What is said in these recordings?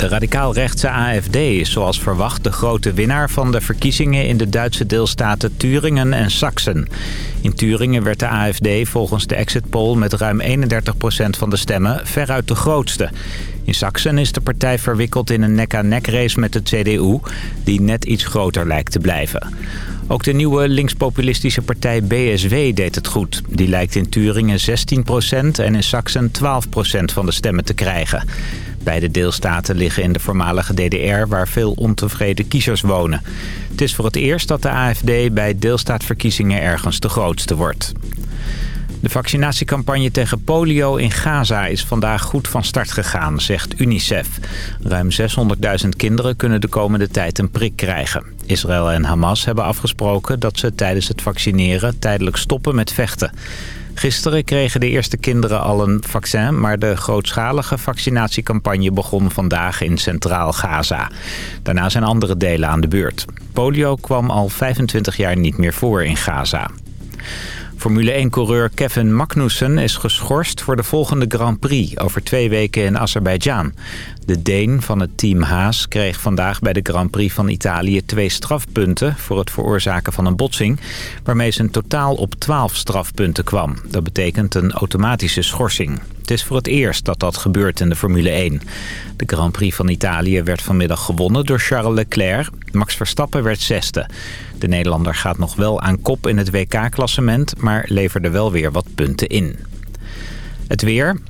De radicaal-rechtse AFD is zoals verwacht de grote winnaar van de verkiezingen in de Duitse deelstaten Turingen en Sachsen. In Turingen werd de AFD volgens de exit poll met ruim 31% van de stemmen veruit de grootste. In Sachsen is de partij verwikkeld in een nek-aan-nek race met de CDU, die net iets groter lijkt te blijven. Ook de nieuwe linkspopulistische partij BSW deed het goed. Die lijkt in Turingen 16% en in Sachsen 12% van de stemmen te krijgen. Beide deelstaten liggen in de voormalige DDR waar veel ontevreden kiezers wonen. Het is voor het eerst dat de AFD bij deelstaatverkiezingen ergens de grootste wordt. De vaccinatiecampagne tegen polio in Gaza is vandaag goed van start gegaan, zegt UNICEF. Ruim 600.000 kinderen kunnen de komende tijd een prik krijgen. Israël en Hamas hebben afgesproken dat ze tijdens het vaccineren tijdelijk stoppen met vechten. Gisteren kregen de eerste kinderen al een vaccin... maar de grootschalige vaccinatiecampagne begon vandaag in Centraal Gaza. Daarna zijn andere delen aan de beurt. Polio kwam al 25 jaar niet meer voor in Gaza. Formule 1-coureur Kevin Magnussen is geschorst voor de volgende Grand Prix over twee weken in Azerbeidzjan. De Deen van het team Haas kreeg vandaag bij de Grand Prix van Italië twee strafpunten voor het veroorzaken van een botsing, waarmee zijn totaal op 12 strafpunten kwam. Dat betekent een automatische schorsing. Het is voor het eerst dat dat gebeurt in de Formule 1. De Grand Prix van Italië werd vanmiddag gewonnen door Charles Leclerc. Max Verstappen werd zesde. De Nederlander gaat nog wel aan kop in het WK-klassement, maar leverde wel weer wat punten in. Het weer.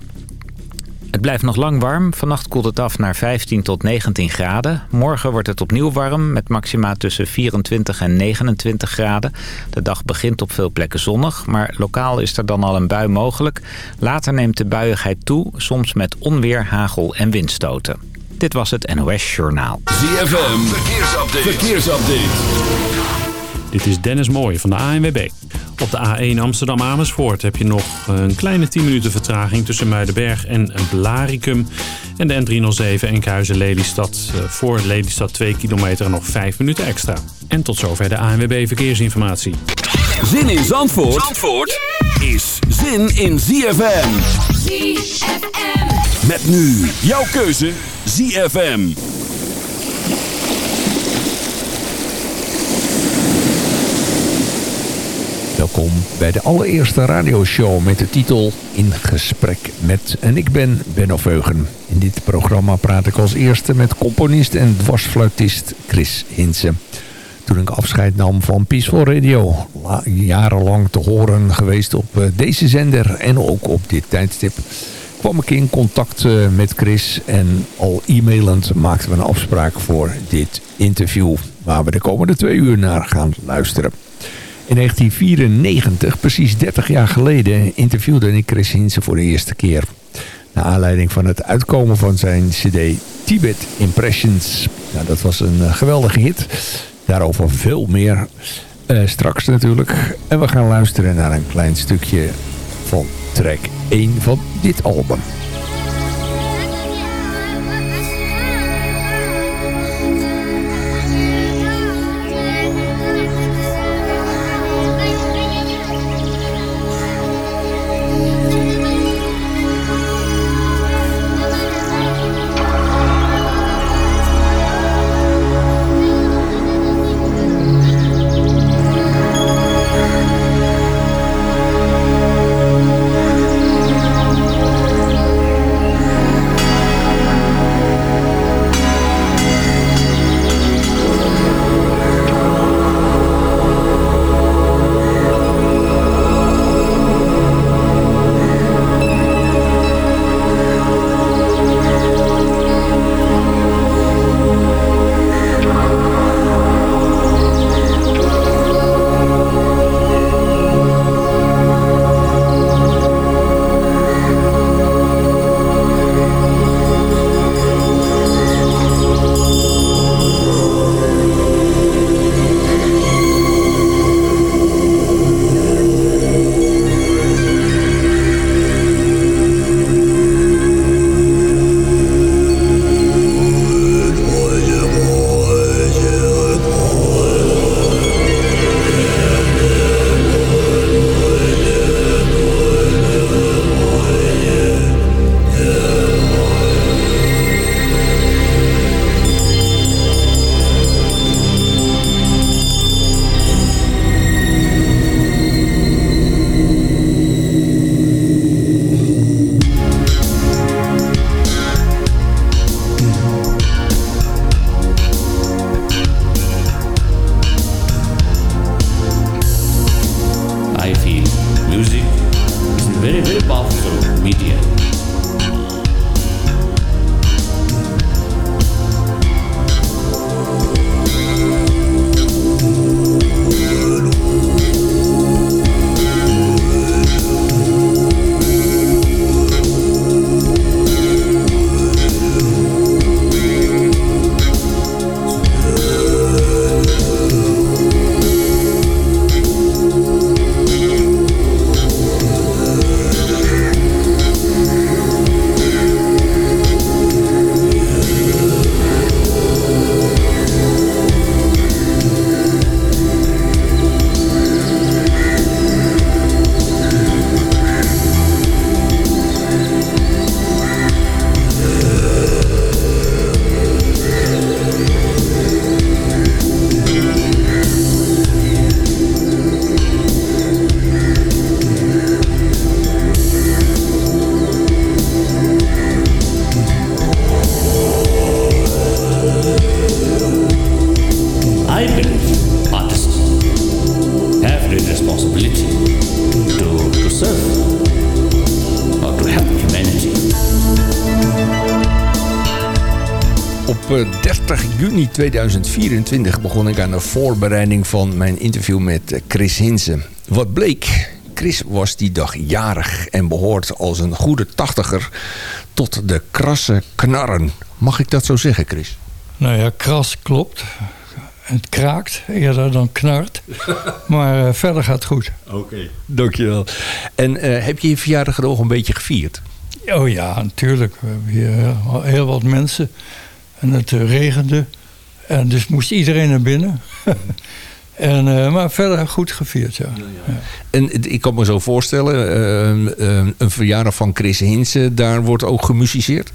Het blijft nog lang warm. Vannacht koelt het af naar 15 tot 19 graden. Morgen wordt het opnieuw warm met maxima tussen 24 en 29 graden. De dag begint op veel plekken zonnig, maar lokaal is er dan al een bui mogelijk. Later neemt de buiigheid toe, soms met onweer, hagel en windstoten. Dit was het NOS Journaal. ZFM, verkeersupdate. verkeersupdate. Dit is Dennis Mooij van de ANWB. Op de A1 Amsterdam-Amersfoort heb je nog een kleine 10 minuten vertraging tussen Muidenberg en Blaricum. En de N307 Enkhuizen-Lelystad eh, voor Lelystad 2 kilometer en nog 5 minuten extra. En tot zover de ANWB Verkeersinformatie. Zin in Zandvoort, Zandvoort is zin in ZFM. ZFM. Met nu jouw keuze ZFM. Welkom bij de allereerste radioshow met de titel In Gesprek met... En ik ben Benno Veugen. In dit programma praat ik als eerste met componist en dwarsfluitist Chris Hinsen. Toen ik afscheid nam van Peaceful Radio, jarenlang te horen geweest op eh, deze zender en ook op dit tijdstip kwam ik in contact eh, met Chris en al e-mailend maakten we een afspraak voor dit interview waar we de komende twee uur naar gaan luisteren. In 1994, precies 30 jaar geleden, interviewde ik Chris Hinsen voor de eerste keer. Naar aanleiding van het uitkomen van zijn cd Tibet Impressions. Nou, dat was een uh, geweldige hit. Daarover veel meer uh, straks natuurlijk. En we gaan luisteren naar een klein stukje van track 1 van dit album. 2024 begon ik aan de voorbereiding van mijn interview met eh, Chris Hinsen. Wat bleek? Chris was die dag jarig en behoort als een goede tachtiger tot de krasse knarren. Mag ik dat zo zeggen, Chris? Nou ja, kras klopt. Het kraakt eerder dan knart. Maar eh, verder gaat het goed. Oké. Dankjewel. En eh, heb je je verjaardag er ook een beetje gevierd? Oh ja, natuurlijk. We hebben hier heel- heel wat mensen. En het eh, regende. En dus moest iedereen naar binnen. en, eh, maar verder goed gevierd, ja. Ja. En het- ik kan me zo voorstellen, eh, eh, een verjaardag van Chris Hinsen, daar wordt ook gemusiceerd?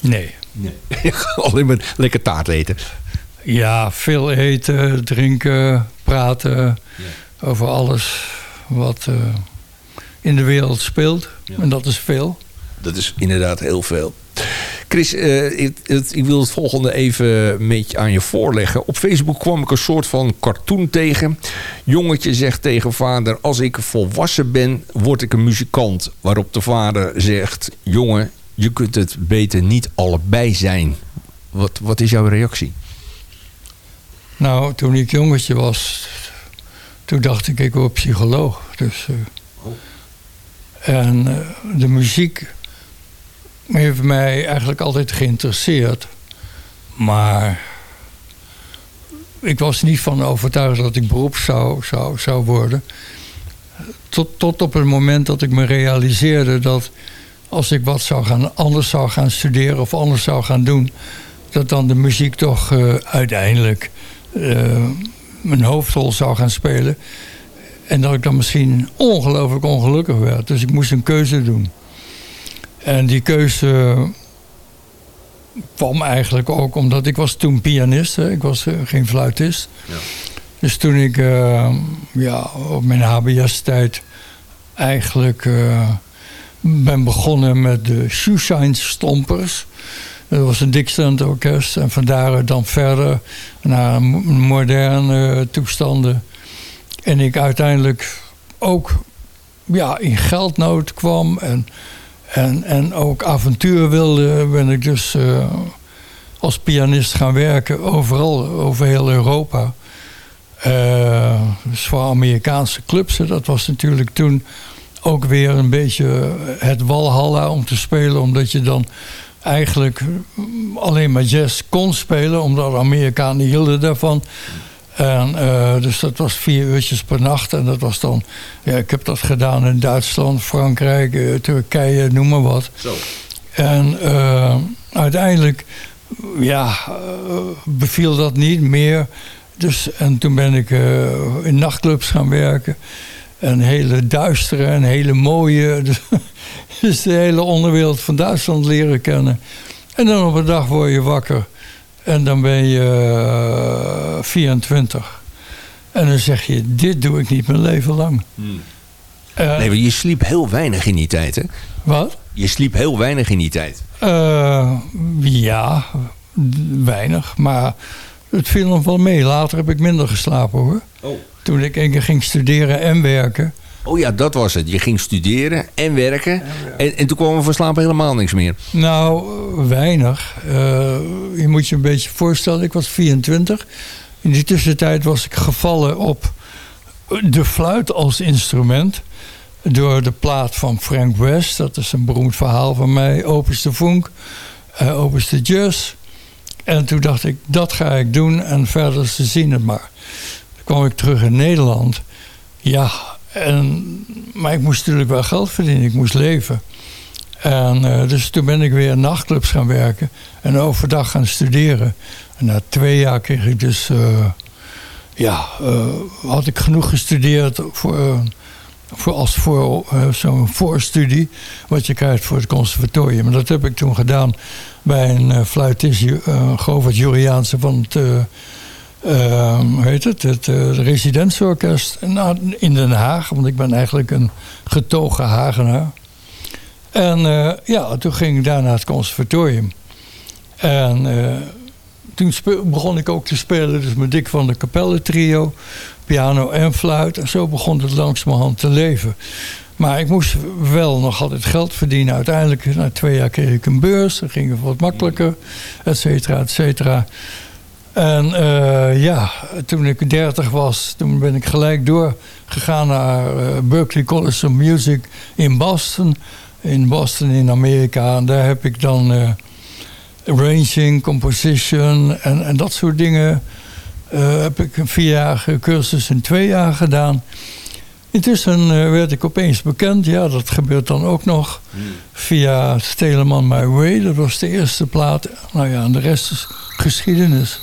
Nee. Nee. Alleen maar lekker taart eten. Ja, veel eten, drinken, praten. Over alles wat eh, in de wereld speelt. En dat is veel. Dat is inderdaad heel veel. Chris, eh, ik, wil het volgende even een beetje aan je voorleggen. Op Facebook kwam ik een soort van cartoon tegen. Jongetje zegt tegen vader... als ik volwassen ben, word ik een muzikant. Waarop de vader zegt... jongen, je kunt het beter niet allebei zijn. Wat, wat is jouw reactie? Nou, toen ik jongetje was, toen dacht ik, ik word psycholoog. Dus, eh, En eh, de muziek heeft mij eigenlijk altijd geïnteresseerd. Maar ik was niet van overtuigd dat ik beroep zou, zou, zou worden. Tot, tot op het moment dat ik me realiseerde dat als ik wat zou gaan, anders zou gaan studeren of anders zou gaan doen, dat dan de muziek toch eh, uiteindelijk eh, mijn hoofdrol zou gaan spelen. En dat ik dan misschien ongelooflijk ongelukkig werd. Dus ik moest een keuze doen. En die keuze kwam eigenlijk ook omdat ik was toen pianist. Hè. Ik was eh, geen fluitist. Dus toen ik eh, ja, op mijn HBS-tijd eigenlijk eh, ben begonnen met de Shoeshine Stompers. Dat was een Dixieland orkest. En van daaruit dan verder naar mo- moderne toestanden. En ik uiteindelijk ook ja, in geldnood kwam. En, en, en ook avontuur wilde. Ben ik dus eh, als pianist gaan werken. Overal, over heel Europa. Eh, dus voor Amerikaanse clubs. Dat was natuurlijk toen ook weer een beetje het walhalla om te spelen. Omdat je dan eigenlijk alleen maar jazz kon spelen. Omdat Amerikanen hielden daarvan. En, eh, dus dat was vier uurtjes per nacht. En dat was dan... Ja, ik heb dat gedaan in Duitsland, Frankrijk, eh, Turkije, noem maar wat. Zo. En eh, uiteindelijk, ja, beviel dat niet meer. Dus, en toen ben ik in nachtclubs gaan werken. Een hele duistere en hele mooie. Dus, dus de hele onderwereld van Duitsland leren kennen. En dan op een dag word je wakker. En dan ben je eh, 24. En dan zeg je, dit doe ik niet mijn leven lang. Eh, Nee, maar je sliep heel weinig in die tijd, hè? Wat? Je sliep heel weinig in die tijd. Eh, ja, weinig. Maar het viel nog wel mee. Later heb ik minder geslapen hoor. Oh. Toen ik één keer ging studeren en werken. Oh ja, dat was het. Je ging studeren en werken. En, en toen kwam er van slapen helemaal niks meer. Nou, weinig. Uh, je moet je een beetje voorstellen, ik was 24. In die tussentijd was ik gevallen op de fluit als instrument. Door de plaat van Frank West. Dat is een beroemd verhaal van mij. Opus de Funk, uh, Opus de Jazz. En toen dacht ik, dat ga ik doen. En verder ze zien het maar. Toen kwam ik terug in Nederland. Ja, en, maar ik moest natuurlijk wel geld verdienen. Ik moest leven. En uh, dus toen ben ik weer in nachtclubs gaan werken. En overdag gaan studeren. En na twee jaar kreeg ik dus... Uh, ja, uh, had ik genoeg gestudeerd voor, voor als voor zo'n voorstudie. Wat je krijgt voor het conservatorium. En dat heb ik toen gedaan bij een fluitist, Govert Juriaanse van het hoe heet het? Het uh, residentieorkest in Den Haag. Want ik ben eigenlijk een getogen Hagenaar. En uh, ja, toen ging ik daar naar het conservatorium. En uh, toen begon ik ook te spelen. Dus met Dick van de Capelle trio. Piano en fluit. En zo begon het langzamerhand te leven. Maar ik moest wel nog altijd geld verdienen. Uiteindelijk, na twee jaar kreeg ik een beurs. Dat ging wat makkelijker. Et cetera, et cetera. En uh, ja, toen ik 30 was, toen ben ik gelijk doorgegaan naar uh, Berklee College of Music in Boston. In Boston in Amerika. En daar heb ik dan uh, arranging, composition en, en dat soort dingen. heb ik een vierjarige cursus in twee jaar gedaan. Intussen werd ik opeens bekend. Ja, dat gebeurt dan ook nog. Via Steleman My Way. Dat was de eerste plaat. Nou ja, en de rest is geschiedenis.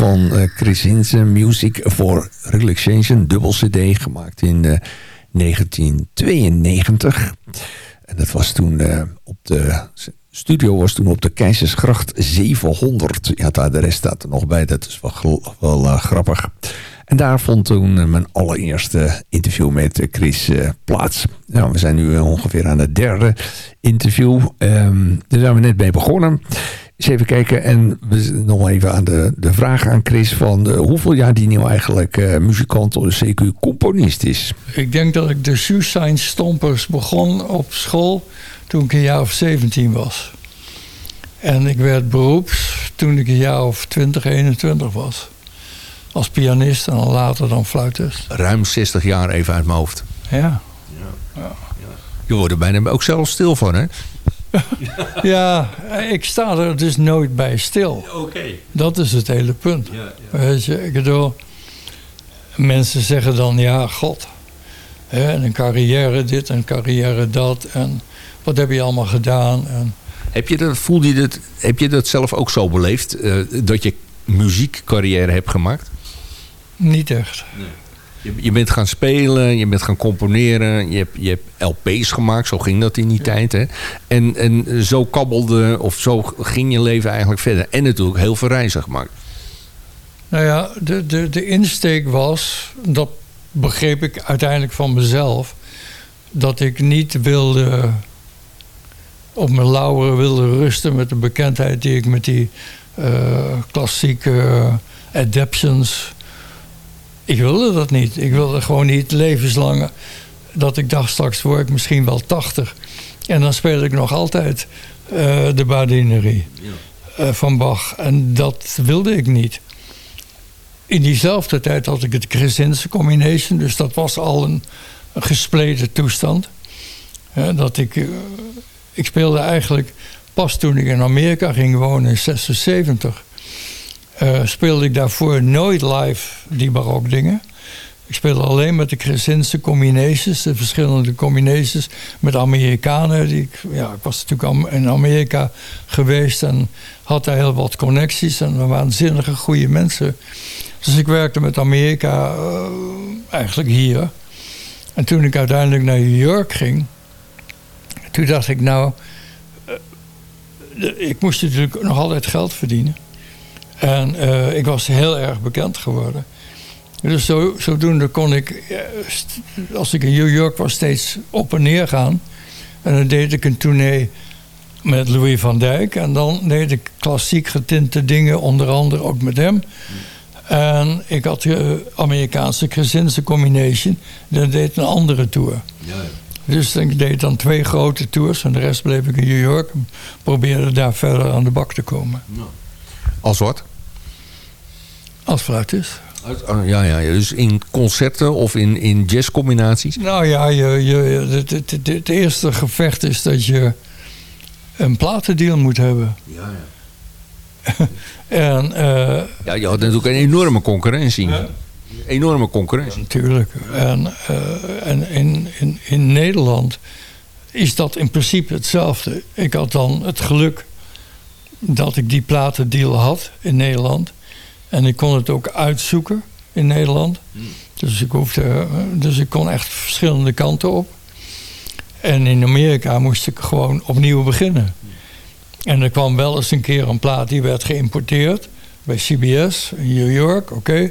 Van uh, Chris Hinsen, Music for Relaxation, dubbel cd, gemaakt in uh, 1992. En dat was toen uh, op de studio was toen op de Keizersgracht 700. Ja, daar de rest staat er nog bij, dat is wel, wel grappig. En daar vond toen mijn allereerste interview met Chris plaats. Nou, we zijn nu ongeveer aan het derde interview. Um, daar zijn we net mee begonnen. Eens even kijken en we nog even aan de, de vraag aan Chris van de, hoeveel jaar die nu eigenlijk uh, muzikant of CQ componist is. Ik denk dat ik de Shoeshine Stompers begon op school toen ik een jaar of 17 was. En ik werd beroeps toen ik een jaar of 20, 21 was. Als pianist en dan later dan fluitist. Ruim 60 jaar even uit mijn hoofd. Ja. ja. Je wordt er bijna ook zelf stil van, hè? ja, ik sta er dus nooit bij stil. Oké. Dat is het hele punt. Ja, Weet je, ik bedoel... Mensen zeggen dan, ja, god... Hè, en een carrière dit en een carrière dat... en wat heb je allemaal gedaan... En, Heb je dat, voelde je dat, heb je dat zelf ook zo beleefd? eh, dat je muziekcarrière hebt gemaakt? niet echt. Je, je bent gaan spelen, je bent gaan componeren, je hebt, je hebt LP's gemaakt, zo ging dat in die tijd. Hè? En, en zo kabbelde, of zo ging je leven eigenlijk verder. En natuurlijk heel veel reizen gemaakt. Nou ja, de, de, de insteek was, dat begreep ik uiteindelijk van mezelf, dat ik niet wilde op mijn lauweren wilde rusten met de bekendheid die ik met die eh, klassieke adaptions. Ik wilde dat niet. Ik wilde gewoon niet levenslang dat ik dacht straks word ik misschien wel 80. En dan speel ik nog altijd eh, de badinerie eh, van Bach. En dat wilde ik niet. In diezelfde tijd had ik het Crescense Combination. Dus dat was al een, een gespleten toestand. Dat ik, eh, ik speelde eigenlijk pas toen ik in Amerika ging wonen in 76. Eh, speelde ik daarvoor nooit live die barokdingen. Ik speelde alleen met de Crescense combinations, de verschillende combinations met Amerikanen. Die ik, ja, ik was natuurlijk in Amerika geweest en had daar heel wat connecties en waanzinnige goede mensen. Dus ik werkte met Amerika eh, eigenlijk hier. En toen ik uiteindelijk naar New York ging, toen dacht ik nou, eh, ik moest natuurlijk nog altijd geld verdienen. En eh, ik was heel erg bekend geworden. Dus zo, zodoende kon ik, eh, als ik in New York was, steeds op en neer gaan. En dan deed ik een tournee met Louis van Dijk. En dan deed ik klassiek getinte dingen, onder andere ook met hem. En ik had de Amerikaanse Crescense Combination. Dat deed een andere tour. Dus ik deed dan twee grote tours. En de rest bleef ik in New York. En probeerde daar verder aan de bak te komen. Als wat? Als fluitist. Oh, ja, ja, ja, dus in concerten of in, in jazzcombinaties. Nou ja, je, je, het, het, het, het eerste gevecht is dat je een platendeal moet hebben. Ja, En eh, ja, je had natuurlijk een enorme concurrentie. Enorme concurrentie. natuurlijk. En, eh, en in, in, in Nederland is dat in principe hetzelfde. Ik had dan het geluk dat ik die platendeal had in Nederland. En ik kon het ook uitzoeken in Nederland. Dus ik, hoefde, dus ik kon echt verschillende kanten op. En in Amerika moest ik gewoon opnieuw beginnen. En er kwam wel eens een keer een plaat die werd geïmporteerd bij CBS in New York, oké.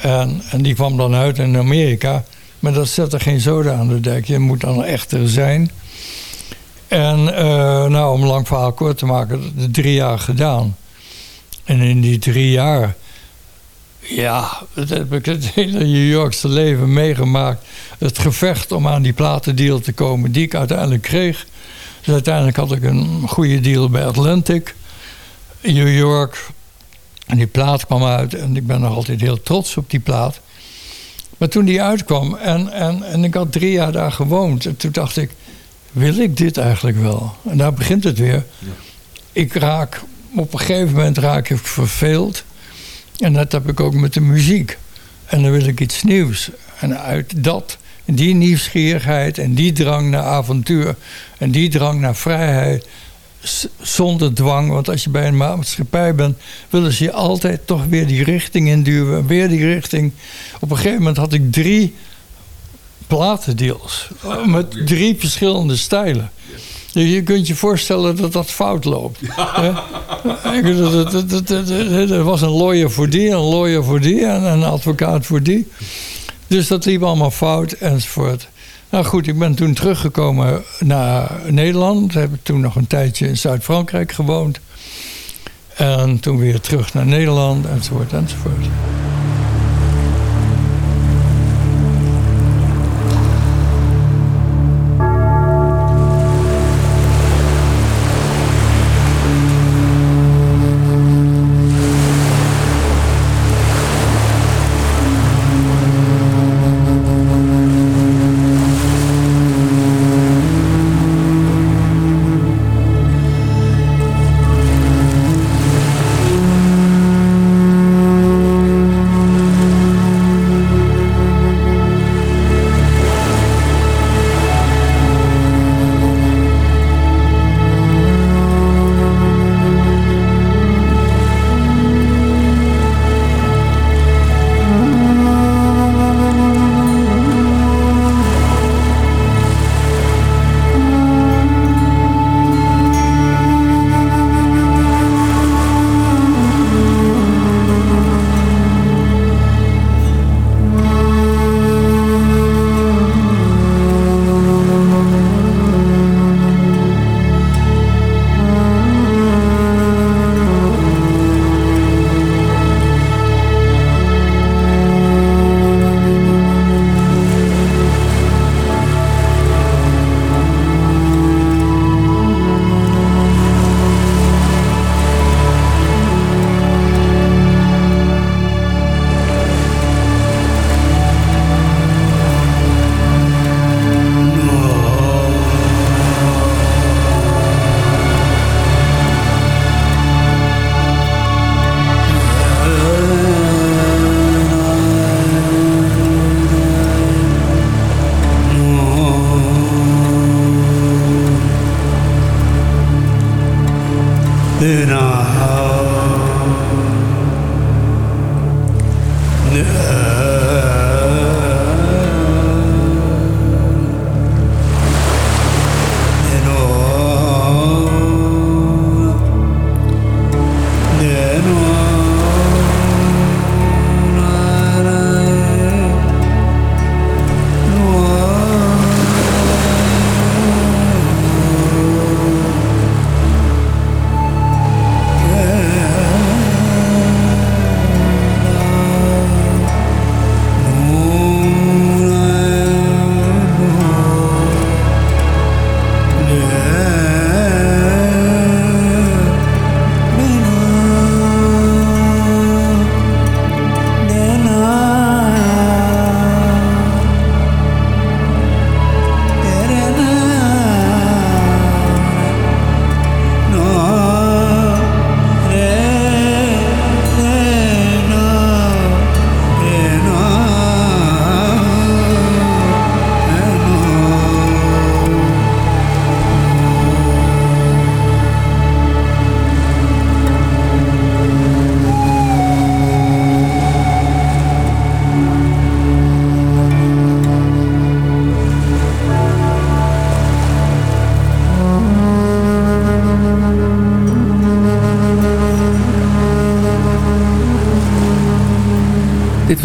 En, en die kwam dan uit in Amerika. Maar dat zette geen zoden aan de dek. Je moet dan echter zijn. En eh, nou, om een lang verhaal kort te maken, de drie jaar gedaan. En in die drie jaar, ja, dat heb ik het hele New Yorkse leven meegemaakt. Het gevecht om aan die platendeal te komen, die ik uiteindelijk kreeg. Dus uiteindelijk had ik een goede deal bij Atlantic in New York. En die plaat kwam uit en ik ben nog altijd heel trots op die plaat. Maar toen die uitkwam en, en, en ik had drie jaar daar gewoond, en toen dacht ik, wil ik dit eigenlijk wel? En daar begint het weer. Ik raak, op een gegeven moment raak ik verveeld. En dat heb ik ook met de muziek. En dan wil ik iets nieuws. En uit dat, die nieuwsgierigheid en die drang naar avontuur en die drang naar vrijheid, zonder dwang. Want als je bij een maatschappij bent, willen ze je altijd toch weer die richting induwen. Weer die richting. Op een gegeven moment had ik drie platendeals. Met drie verschillende stijlen. Dus je kunt je voorstellen dat dat fout loopt. Er was een lawyer voor die, een lawyer voor die en een advocaat voor die. Dus dat liep allemaal fout enzovoort. Nou goed, ik ben toen teruggekomen naar Nederland. Heb toen nog een tijdje in Zuid-Frankrijk gewoond. En toen weer terug naar Nederland enzovoort enzovoort.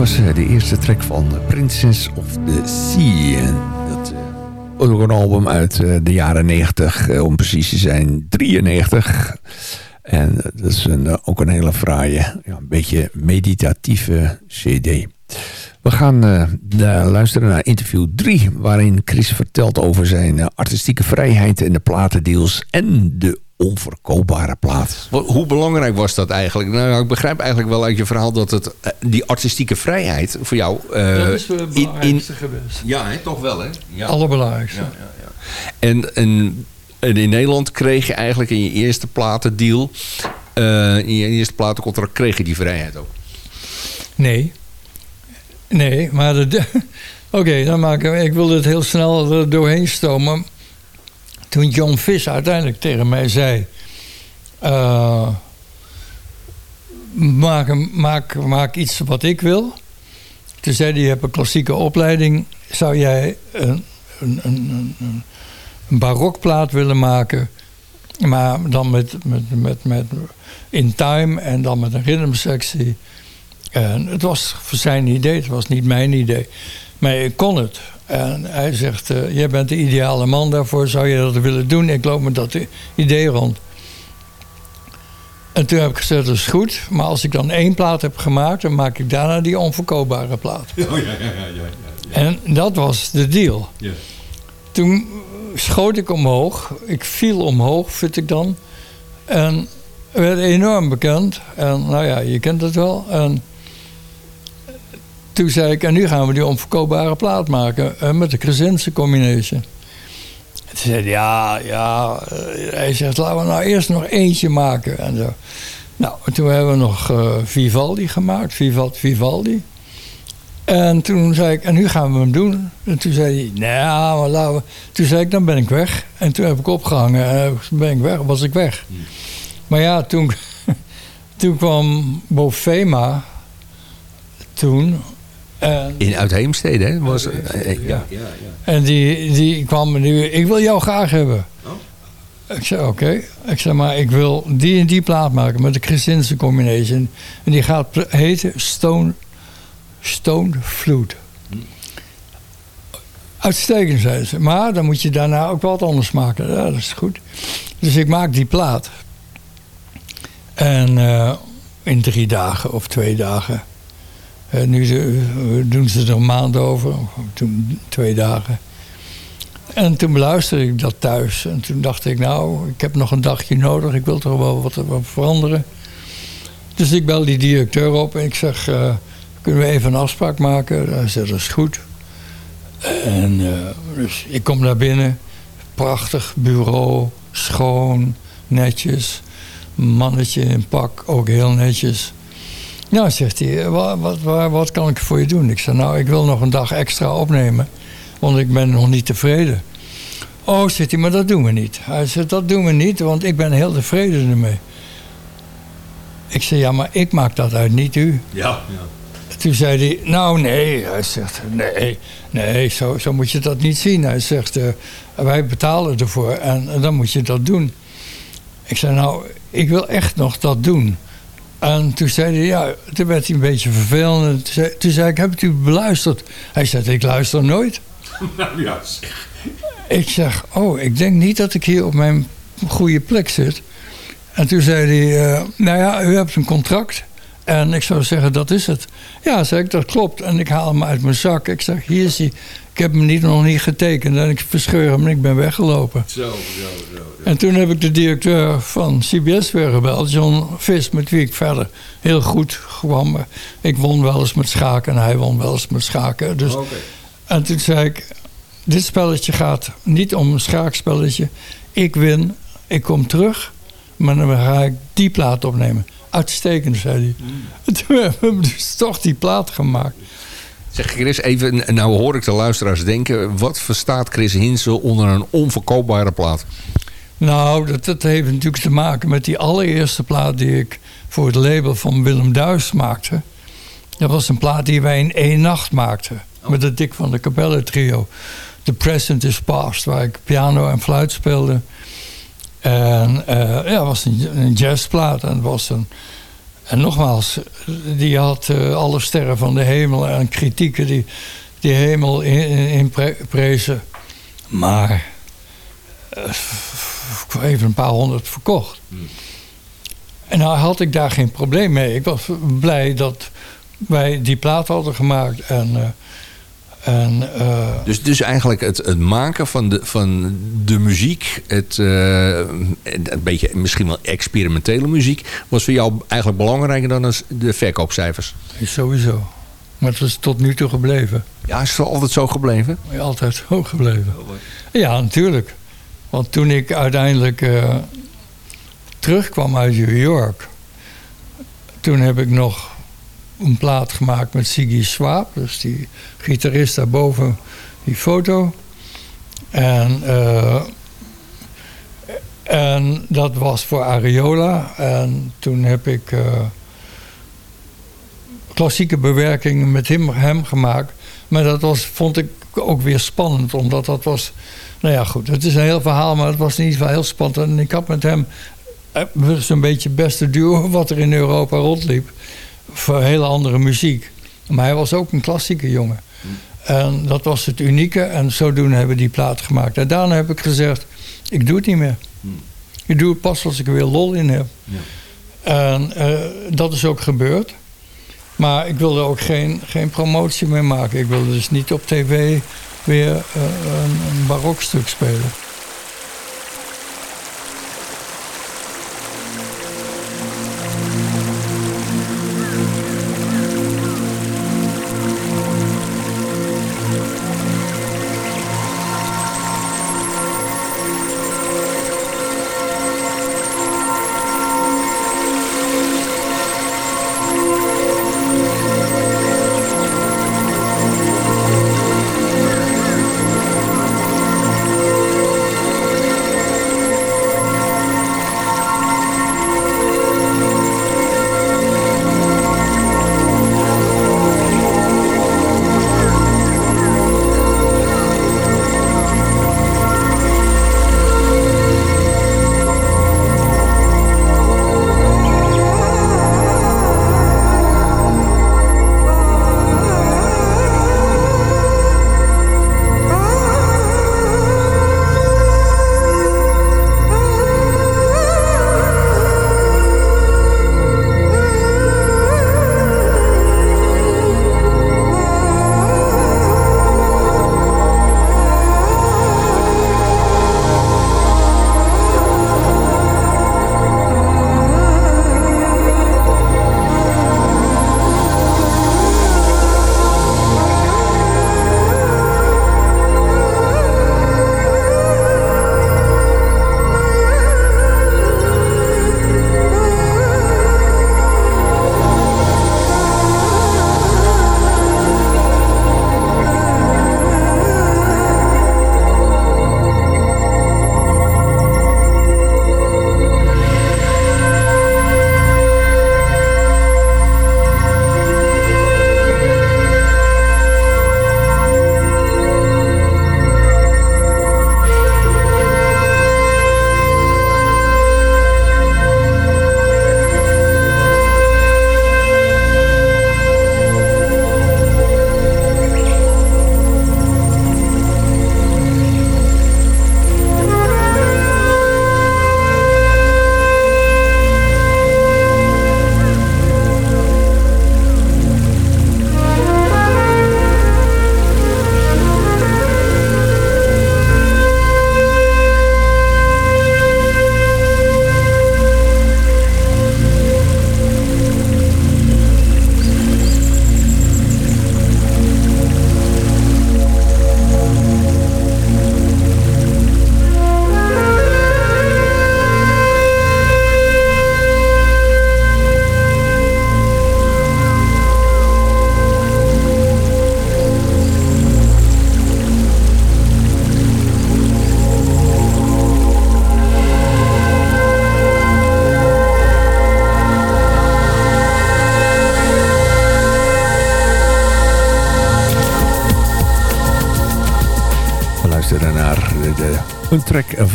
Was eh, de eerste track van Princess of the Sea. Dat uh, ook een album uit uh, de jaren 90, uh, om precies te zijn 93. En dat is een, ook een hele fraaie, een beetje meditatieve cd. We gaan luisteren naar interview 3, waarin Chris vertelt over zijn artistieke vrijheid en de platendeals en de onverkoopbare plaat. Hoe belangrijk was dat eigenlijk? Nou, ik begrijp eigenlijk wel uit je verhaal dat het, die artistieke vrijheid voor jou... Uh, dat is het belangrijkste in, geweest. Ja, hè, toch wel hè? Ja. Allerbelangrijkste. Ja, ja, ja. En, en, en, in Nederland kreeg je eigenlijk in je eerste platendeal... Uh, in je eerste platencontract kreeg je die vrijheid ook? Nee. Nee, maar... Oké, okay, dan maken ik wilde het heel snel er doorheen stomen toen John Vis uiteindelijk tegen mij zei... Uh, maak, maak, maak iets wat ik wil. Toen zei hij, je hebt een klassieke opleiding. Zou jij een, een, een, een, barokplaat willen maken... maar dan met, met, met, met in time en dan met een rhythmsectie... En het was zijn idee, het was niet mijn idee. Maar ik kon het. En hij zegt, uh, jij bent de ideale man daarvoor, zou je dat willen doen? Ik loop met dat idee rond. En toen heb ik gezegd, dat is goed. Maar als ik dan één plaat heb gemaakt, dan maak ik daarna die onverkoopbare plaat. Oh, ja, ja, ja, ja, En dat was de deal. Toen schoot ik omhoog. Ik viel omhoog, vind ik dan. En werd enorm bekend. En nou ja, je kent het wel. En toen zei ik, en nu gaan we die onverkoopbare plaat maken uh, met de Crescense combination. Toen zei hij, ja, ja. Uh, hij zegt, laten we nou eerst nog eentje maken. En zo. Nou, toen hebben we nog uh, Vivaldi gemaakt, Vivaldi, Vivaldi. En toen zei ik, en nu gaan we hem doen. En toen zei hij, nou, maar laten we... Toen zei ik, dan ben ik weg. En toen heb ik opgehangen en ben ik weg, was ik weg. Maar ja, toen, toen kwam Bofema toen en, In Uitheemstede, hè? Was, ja. Ja, ja, En die, die kwam nu, ik wil jou graag hebben. Oh. Ik zei, oké. Ik zei, maar ik wil die en die plaat maken met de Christinse combination. En die gaat heten Stone, Stone Flute. Hm. Uitstekend, zei ze. Maar dan moet je daarna ook wat anders maken. Ja, dat is goed. Dus ik maak die plaat. En uh, in drie dagen of twee dagen uh, nu doen ze er een maand over, toen twee dagen. En toen beluisterde ik dat thuis. En toen dacht ik, nou, ik heb nog een dagje nodig. Ik wil toch wel wat, wat veranderen. Dus ik bel die directeur op en ik zeg, uh, kunnen we even een afspraak maken? Hij zegt, dat is goed. En uh, dus ik kom naar binnen. Prachtig bureau, schoon, netjes. Mannetje in pak, ook heel netjes. Nou, zegt hij, wat, wat, wat, kan ik voor je doen? Ik zei, nou, ik wil nog een dag extra opnemen. Want ik ben nog niet tevreden. Oh, zegt hij, maar dat doen we niet. Hij zegt, dat doen we niet, want ik ben heel tevreden ermee. Ik zei, ja, maar ik maak dat uit, niet u. Ja. Toen zei hij, nou nee. Hij zegt, nee, nee zo, zo moet je dat niet zien. Hij zegt, eh, wij betalen ervoor en, en dan moet je dat doen. Ik zei, nou, ik wil echt nog dat doen. En toen zei hij, ja, toen werd hij een beetje vervelend. En Toen zei, toen zei ik, heb het u beluisterd? Hij zei, ik luister nooit. ja. Ik zeg, oh, ik denk niet dat ik hier op mijn goede plek zit. En toen zei hij, eh, nou ja, u hebt een contract. En ik zou zeggen, dat is het. Ja, zei ik, dat klopt. En ik haal hem uit mijn zak. Ik zeg, hier is hij. Ik heb hem niet, nog niet getekend. En ik verscheur hem en ik ben weggelopen. Zo, zo, zo. En toen heb ik de directeur van CBS weer gebeld, John Vis, met wie ik verder heel goed kwam. Ik won wel eens met schaken en hij won wel eens met schaken. Dus, En toen zei ik, dit spelletje gaat niet om een schaakspelletje. Ik win, ik kom terug, maar dan ga ik die plaat opnemen. Uitstekend, zei hij. En toen hebben we dus toch die plaat gemaakt. Zeg Chris, even, nou hoor ik de luisteraars denken... wat verstaat Chris Hinsel onder een onverkoopbare plaat? Nou, dat, dat heeft natuurlijk te maken met die allereerste plaat die ik voor het label van Willem Duis maakte. Dat was een plaat die wij in één nacht maakten. Met het Dick van de Capelle trio. The Present is Past, waar ik piano en fluit speelde. En uh, ja, was een, jazzplaat. En, was een, en nogmaals, die had uh, alle sterren van de hemel en kritieken die die hemel in, in, in pre prezen. Maar uh, even een paar honderd verkocht. En nou had ik daar geen probleem mee. Ik was blij dat wij die plaat hadden gemaakt. En, en, uh, dus, dus eigenlijk het, het maken van de, van de muziek, het, uh, een beetje misschien wel experimentele muziek, was voor jou eigenlijk belangrijker dan de verkoopcijfers? Sowieso. Maar het is tot nu toe gebleven. Ja, is het altijd zo gebleven? Ja, altijd zo gebleven. Ja, natuurlijk. Want toen ik uiteindelijk uh, terugkwam uit New York... toen heb ik nog een plaat gemaakt met Siggy Swaap. Dus die gitarist daarboven, die foto. En, uh, en dat was voor Areola. En toen heb ik uh, klassieke bewerkingen met hem, gemaakt. Maar dat was, vond ik ook weer spannend, omdat dat was nou ja, goed. Het is een heel verhaal, maar het was ieder geval heel spannend. En ik had met hem eh, zo'n beetje het beste duo wat er in Europa rondliep. Voor hele andere muziek. Maar hij was ook een klassieke jongen. En dat was het unieke. En zodoende hebben we die plaat gemaakt. En daarna heb ik gezegd, ik doe het niet meer. Ik doe het pas als ik er weer lol in heb. Ja. En uh, dat is ook gebeurd. Maar ik wilde ook geen, geen promotie meer maken. Ik wilde dus niet op tv weer uh, een, een barokstuk spelen.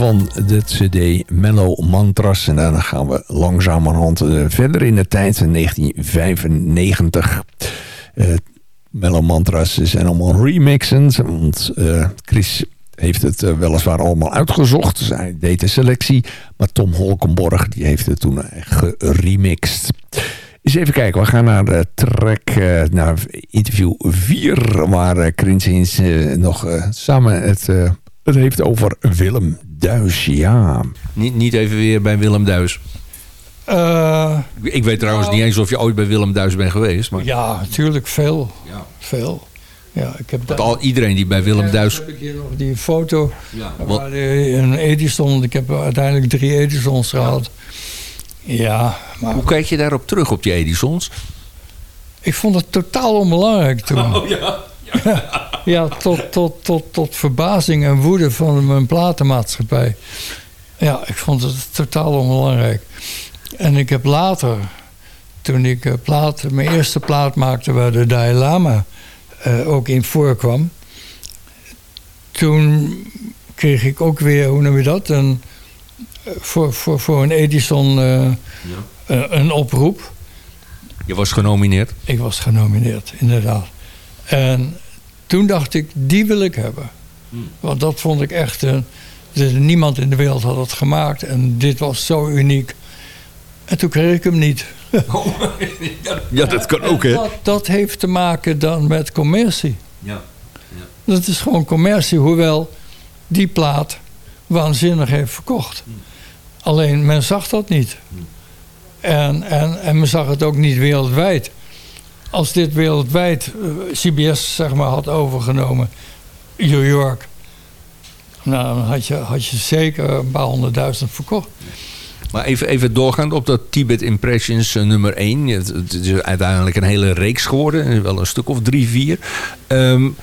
Van de cd Mellow Mantras. En daarna gaan we langzamerhand uh, verder in de tijd, in 1995. Uh, Mellow Mantras zijn allemaal remixen. Want uh, Chris heeft het weliswaar allemaal uitgezocht. Hij deed de selectie. Maar Tom Holkenborg die heeft het toen geremixed. Eens even kijken, we gaan naar de track, naar interview 4. Waar uh, Chris nog samen het het heeft over Willem Duis, ja. Niet, niet even weer bij Willem Duis. Uh, ik weet trouwens nou, niet eens of je ooit bij Willem Duis bent geweest. Maar... Ja, natuurlijk veel. Ja. Veel. Ja, ik heb Want al iedereen die bij Willem ja, Duis... heb ik hier nog die foto. Ja, waar een Edison. Ik heb uiteindelijk drie Edisons gehad. Ja, maar... Hoe kijk je daarop terug, op die Edisons? Ik vond het totaal onbelangrijk toen. Oh ja. Ja, ja tot, tot, tot, tot verbazing en woede van mijn platenmaatschappij. Ja, ik vond het totaal onbelangrijk. En ik heb later, toen ik uh, plaat, mijn eerste plaat maakte waar de Dalai Lama uh, ook in voorkwam. Toen kreeg ik ook weer, hoe noem je dat? Een, voor, voor, voor een Edison uh, ja. een oproep. Je was genomineerd? Ik was genomineerd, inderdaad. En toen dacht ik, die wil ik hebben. Hmm. Want dat vond ik echt... Een, niemand in de wereld had het gemaakt. En dit was zo uniek. En toen kreeg ik hem niet. Oh, ja, dat kan ook, hè? Dat, dat, heeft te maken dan met commercie. Ja. ja. Dat is gewoon commercie. Hoewel die plaat waanzinnig heeft verkocht. Hmm. Alleen men zag dat niet. Hmm. En, en, en men zag het ook niet wereldwijd als dit wereldwijd uh, CBS zeg maar, had overgenomen, New York, nou, dan had je, had je zeker een paar honderdduizend verkocht. Maar even, even doorgaand op dat Tibet Impressions uh, nummer 1. Het, het, is uiteindelijk een hele reeks geworden. Wel een stuk of drie, vier. Um,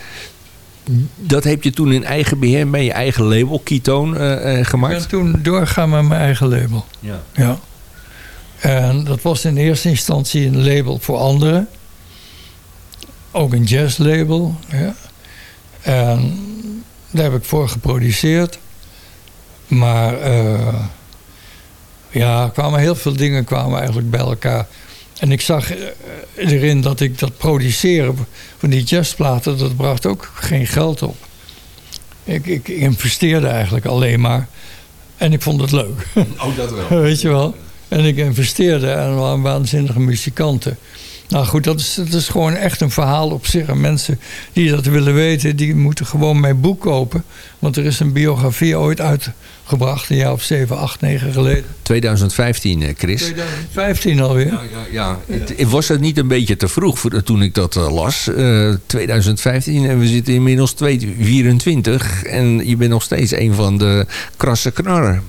dat heb je toen in eigen beheer met je eigen label, Ketone, uh, uh, gemaakt? Ik ben toen doorgaan met mijn eigen label. Ja. ja. En dat was in eerste instantie een label voor anderen. Ook een jazzlabel. Ja. En daar heb ik voor geproduceerd. Maar uh, ja, kwamen heel veel dingen kwamen eigenlijk bij elkaar. En ik zag eh, erin dat ik dat produceren van die jazzplaten, dat bracht ook geen geld op. Ik, ik investeerde eigenlijk alleen maar. En ik vond het leuk. Oh, dat wel. Weet je wel. En ik investeerde en waren waanzinnige muzikanten. Nou goed, dat is, dat is gewoon echt een verhaal op zich. En mensen die dat willen weten, die moeten gewoon mijn boek kopen. Want er is een biografie ooit uitgebracht, een jaar of 7, 8, 9 geleden. 2015, eh, Chris. 2015 alweer. Ja, ja, ja. Was het niet een beetje te vroeg voor, toen ik dat uh, las? Uh, 2015 en we zitten inmiddels 2024. En je bent nog steeds een van de krasse knarren.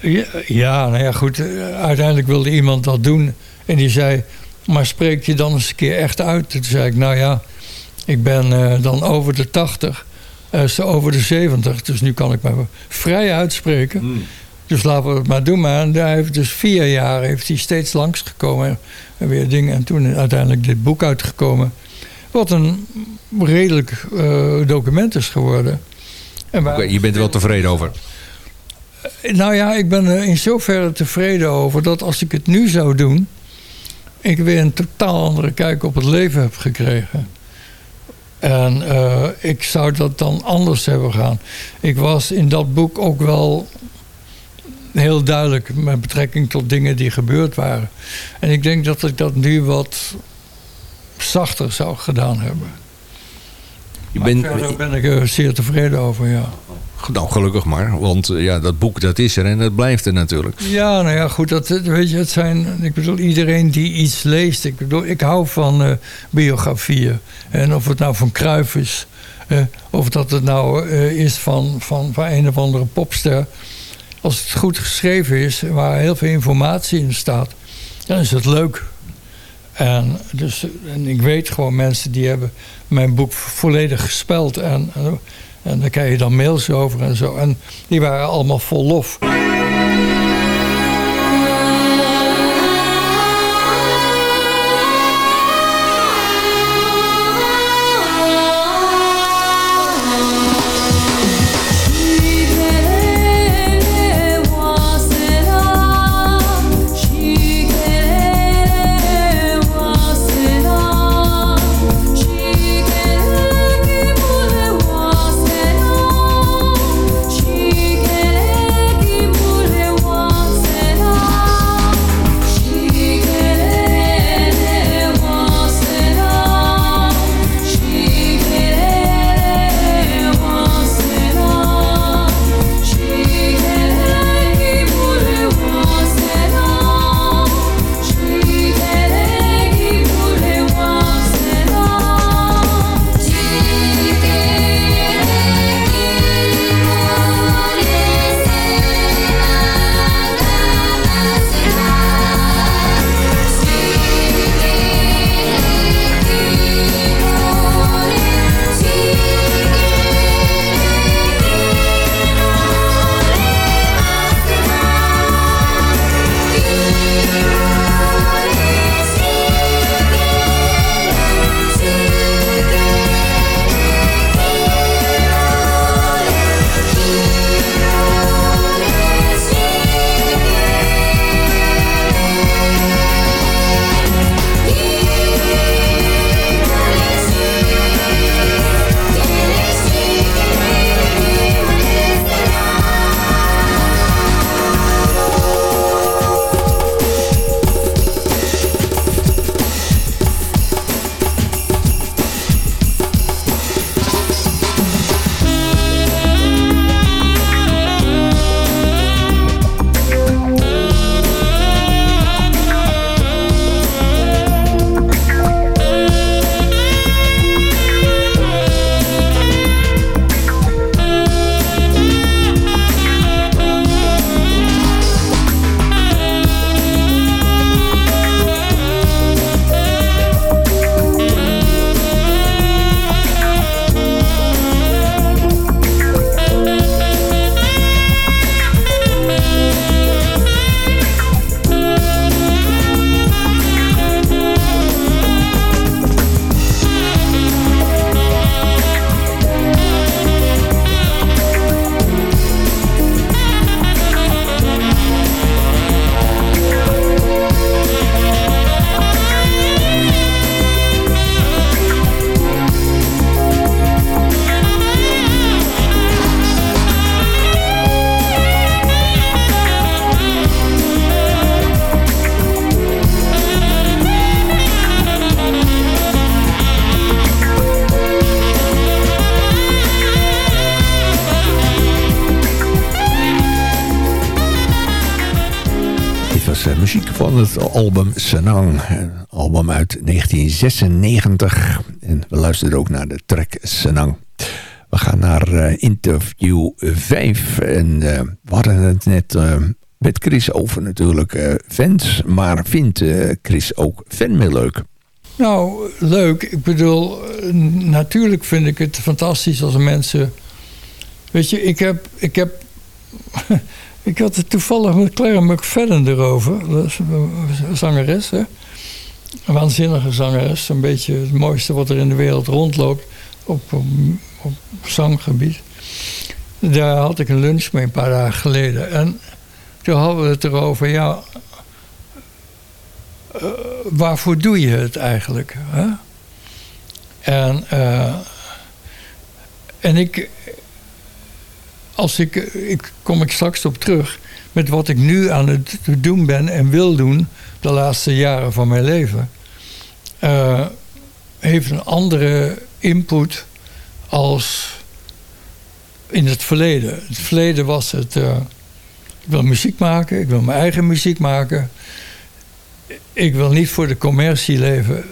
Ja, ja, nou ja, goed. Uiteindelijk wilde iemand dat doen. En die zei, maar spreek je dan eens een keer echt uit? Toen zei ik, nou ja, ik ben uh, dan over de 80, uh, ze over de 70. Dus nu kan ik me vrij uitspreken. Mm. Dus laten we het maar doen. Maar hij heeft dus vier jaar heeft hij steeds langsgekomen. En weer dingen. En toen uiteindelijk dit boek uitgekomen. Wat een redelijk uh, document is geworden. Okay, je bent er wel tevreden over? Nou ja, ik ben er in zoverre tevreden over dat als ik het nu zou doen ik weer een totaal andere kijk op het leven heb gekregen. En uh, ik zou dat dan anders hebben gaan. Ik was in dat boek ook wel heel duidelijk met betrekking tot dingen die gebeurd waren. En ik denk dat ik dat nu wat zachter zou gedaan hebben. Je bent, daar ben ik er zeer tevreden over, ja. Nou, gelukkig maar. Want eh, ja, dat boek dat is er en dat blijft er natuurlijk. Ja, nou ja, goed. Dat, weet je, het zijn, ik bedoel, iedereen die iets leest. Ik bedoel, ik hou van uh, biografieën. En of het nou van Kruif is. Of dat het nou is van, van, van een of andere popster. Als het goed geschreven is, waar heel veel informatie in staat. Dan is het leuk. En, dus, en ik weet gewoon mensen die hebben mijn boek volledig gespeld. En, en daar krijg je dan mails over en zo. En die waren allemaal vol lof. Het album Senang. Een album uit 1996. En we luisterden ook naar de track Senang. We gaan naar uh, interview 5. En uh, we hadden het net met Chris over natuurlijk fans. Maar vindt Chris ook fanmail leuk? Nou, leuk. Ik bedoel, natuurlijk vind ik het fantastisch als mensen... Weet je, ik heb... Ik heb ik had het toevallig met Claire McFadden erover. Dat is een zangeres? Een waanzinnige zangeres. Een beetje het mooiste wat er in de wereld rondloopt op, op, zanggebied. Daar had ik een lunch mee een paar dagen geleden. En toen hadden we het erover, ja... Uh, waarvoor doe je het eigenlijk? Hè? En, uh, en ik, als ik, ik kom ik straks op terug met wat ik nu aan het doen ben en wil doen de laatste jaren van mijn leven, uh, heeft een andere input als in het verleden. Het verleden was het, uh, ik wil muziek maken, ik wil mijn eigen muziek maken. Ik wil niet voor de commercie leven.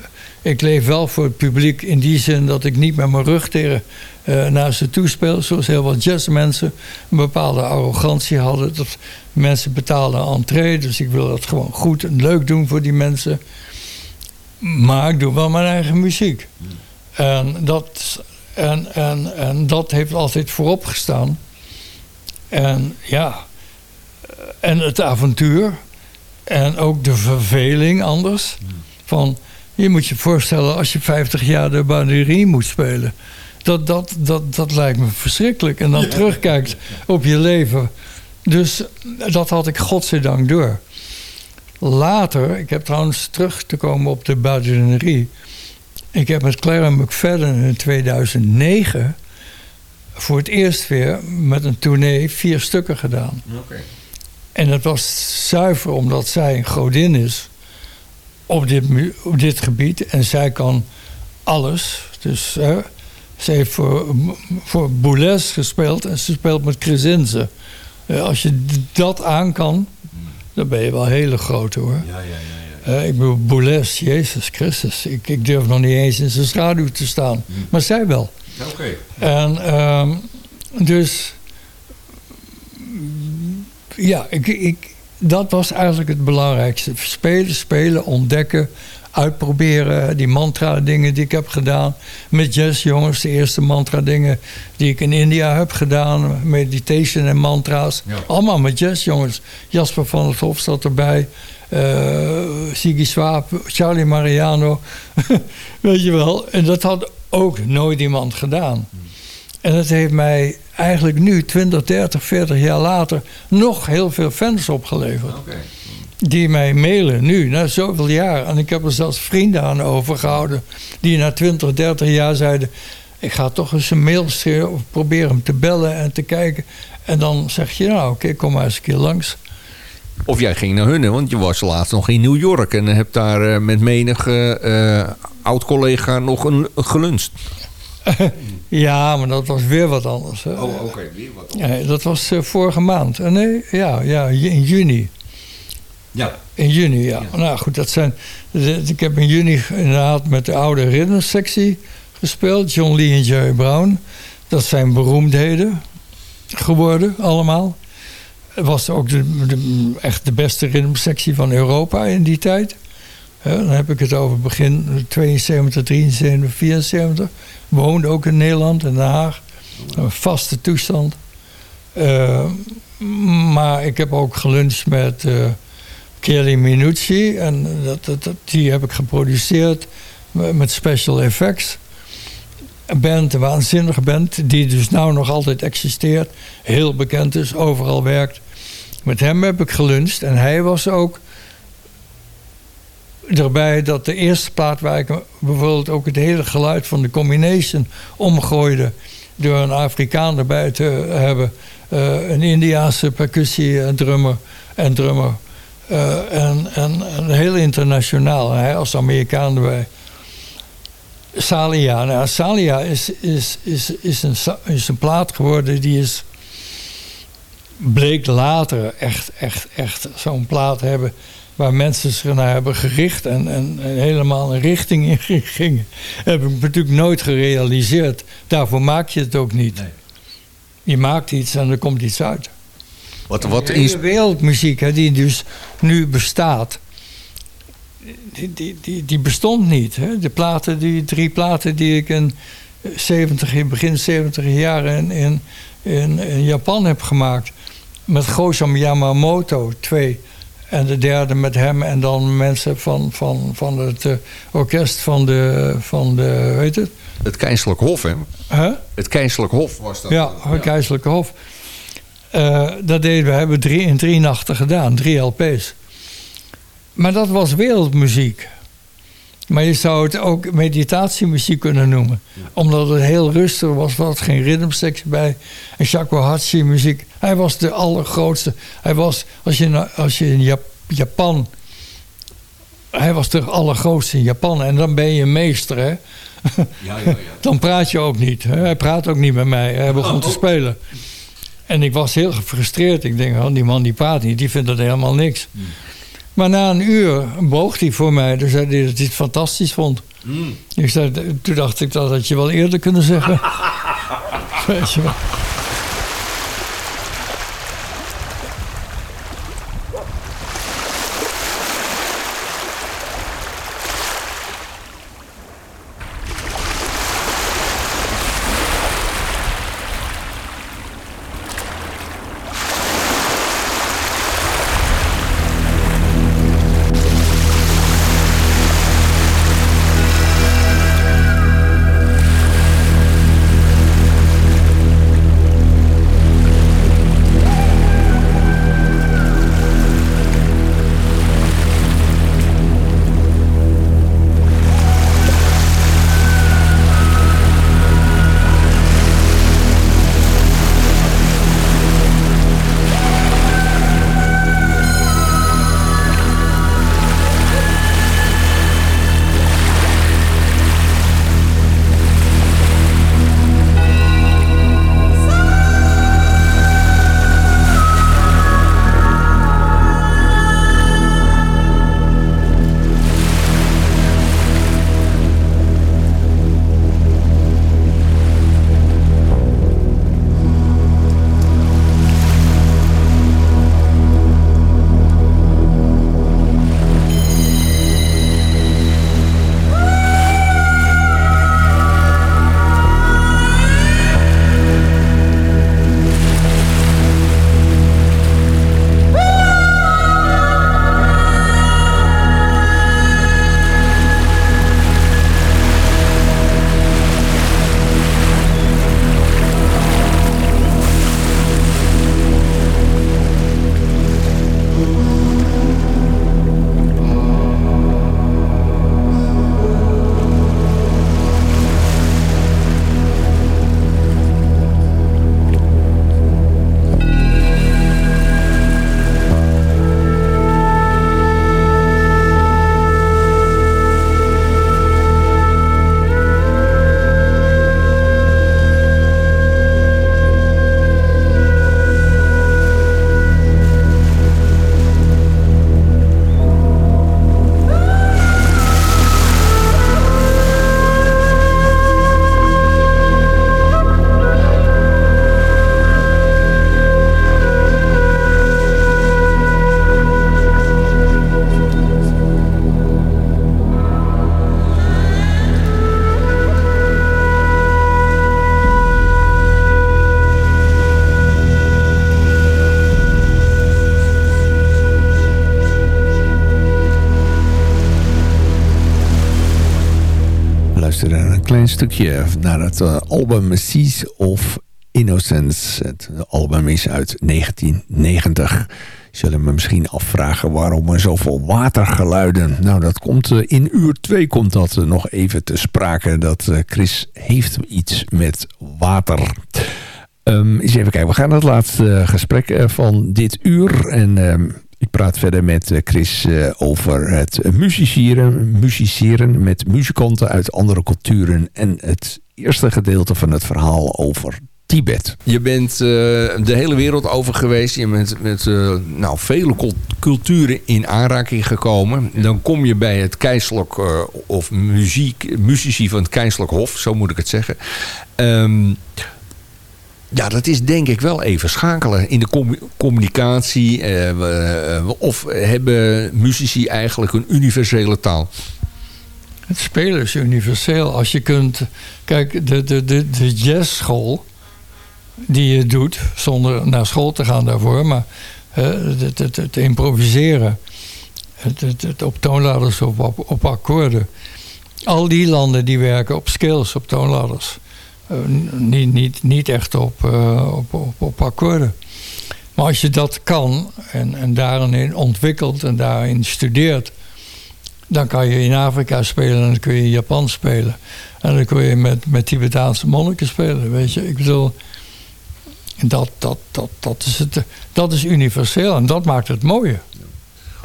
Ik leef wel voor het publiek in die zin dat ik niet met mijn rug tegen uh, naar ze toespeel. Zoals heel wat jazzmensen een bepaalde arrogantie hadden. Dat mensen betaalden entree. Dus ik wil dat gewoon goed en leuk doen voor die mensen. Maar ik doe wel mijn eigen muziek. En dat, en, en, en dat heeft altijd voorop gestaan. En ja, en het avontuur. En ook de verveling anders. Van, je moet je voorstellen als je 50 jaar de banderie moet spelen. Dat, dat, dat, dat lijkt me verschrikkelijk. En dan terugkijkt op je leven. Dus dat had ik godzijdank door. Later, ik heb trouwens terug te komen op de buitenerie. Ik heb met Clara McFadden in 2009 voor het eerst weer met een tournee vier stukken gedaan. Okay. En dat was zuiver omdat zij een godin is op dit, op dit gebied. En zij kan alles. Dus ze heeft voor, voor Boulez gespeeld en ze speelt met Kresinze. Uh, als je dat aan kan, dan ben je wel hele grote hoor. Ja, ja, ja, ja. Uh, ik bedoel, Boulez, Jezus Christus. Ik, ik durf nog niet eens in zijn schaduw te staan. Hm. Maar zij wel. Oké. En um, dus... Ja, ik, ik, dat was eigenlijk het belangrijkste. Spelen, spelen, ontdekken, uitproberen. Die mantra dingen die ik heb gedaan. Met jazzjongens, de eerste mantra dingen die ik in India heb gedaan. Meditation en mantra's. Allemaal met jazzjongens. Jasper van het Hof zat erbij. Uh, Swaap, Charlie Mariano. Weet je wel. En dat had ook nooit iemand gedaan. En dat heeft mij eigenlijk nu, 20, 30, 40 jaar later... nog heel veel fans opgeleverd. Okay die mij mailen nu, na zoveel jaar. En ik heb er zelfs vrienden aan overgehouden... die na 20, 30 jaar zeiden... ik ga toch eens een mail sturen of probeer hem te bellen en te kijken. En dan zeg je, nou oké, kom maar eens een keer langs. Of jij ging naar hun, want je was laatst nog in New York... en hebt daar eh, met menige uh, oud-collega nog een, gelunst. ja, maar dat was weer wat anders. Hè. Oh, oké, weer wat anders. Ja, dat was uh, vorige maand. nee, ja, ja, in juni. Ja. In juni, ja. Nou goed, dat zijn... Ik heb in juni inderdaad met de oude ritmesectie gespeeld. John Lee en Jerry Brown. Dat zijn beroemdheden geworden, allemaal. Het was ook de, de, echt de beste ritmesectie van Europa in die tijd. dan heb ik het over begin 72, 73, 74. Woonde ook in Nederland, in Den Haag. Een vaste toestand. Uh, maar ik heb ook geluncht met... Uh, Kelly Minucci. En dat, dat, die heb ik geproduceerd met special effects. Een band, een waanzinnige band, die dus nou nog altijd existeert. Heel bekend is, overal werkt. Met hem heb ik geluncht en hij was ook erbij dat de eerste plaat waar ik bijvoorbeeld ook het hele geluid van de combination omgooide door een Afrikaan erbij te hebben. Uh, een Indiaanse percussie drummer en drummer. Uh, en, en, en, heel internationaal. Hij als Amerikaan erbij. Salia. Nou, Salia is, is, is, is, een, is een plaat geworden die is bleek later echt, echt, echt zo'n plaat hebben waar mensen zich naar hebben gericht en, en, helemaal een richting in gingen. Heb ik natuurlijk nooit gerealiseerd. Daarvoor maak je het ook niet. Je maakt iets en er komt iets uit. Wat, wat de wereldmuziek hè, die dus nu bestaat, die, die, die, die bestond niet. Hè? De platen, die drie platen die ik in, 70, in begin 70 jaren in, in, in, Japan heb gemaakt. Met Gosam Yamamoto, twee. En de derde met hem en dan mensen van, van, van het uh, orkest van de, van de, weet het? Het Keizerlijk Hof, hè? Huh? Het Keizerlijk Hof was dat. Ja, het Keizerlijke Hof. Uh, dat deden we, hebben drie, in drie nachten gedaan, drie LP's. Maar dat was wereldmuziek. Maar je zou het ook meditatiemuziek kunnen noemen. Omdat het heel rustig was, er was geen ritmesectie bij. En shakuhachi muziek. Hij was de allergrootste. Hij was, als je, als je in Japan... Hij was de allergrootste in Japan. En dan ben je meester, hè? Ja, ja, ja. dan praat je ook niet. Hè? Hij praat ook niet met mij. Hij begon te oh. En ik was heel gefrustreerd. Ik denk, oh, die man die praat niet. Die vindt dat helemaal niks. Hmm. Maar na een uur boog hij voor mij. Dus zei hij dat hij het fantastisch vond. Mm. Ik zei, toen dacht ik, dat had je wel eerder kunnen zeggen. Weet je wel. Stukje naar het uh, album Seas of Innocence. Het album is uit 1990. Zullen me misschien afvragen waarom er zoveel watergeluiden. Nou, dat komt uh, in uur 2 komt dat uh, nog even te sprake. Dat Chris heeft iets met water. Um, eens even kijken, we gaan naar het laatste gesprek van dit uur. En um, ik praat verder met eh, Chris eh, over het musiceren, musiceren met muzikanten uit andere culturen. En het eerste gedeelte van het verhaal over Tibet. Je bent uh, de hele wereld over geweest. Je bent met nou, vele culturen in aanraking gekomen. Dan kom je bij het keizerlijk, uh, of muziek, muzici van het keizerlijk hof, zo moet ik het zeggen. Um, ja, dat is denk ik wel even schakelen in de communicatie. Uh, of hebben muzici eigenlijk een universele taal? Het spelen is universeel. Als je kunt... Kijk, de, de, de, de jazzschool die je doet... zonder naar school te gaan daarvoor... maar het, het, het, improviseren... Het, het, op toonladders of op, op akkoorden... al die landen die werken op scales, op toonladders... Uh, niet, niet, niet echt op, uh, op, op, op, akkoorden. Maar als je dat kan en, en daarin ontwikkelt en daarin studeert... dan kan je in Afrika spelen en dan kun je in Japan spelen. En dan kun je met, met Tibetaanse monniken spelen, weet je. Ik bedoel, dat, dat, dat, dat, is het, dat is universeel en dat maakt het mooie.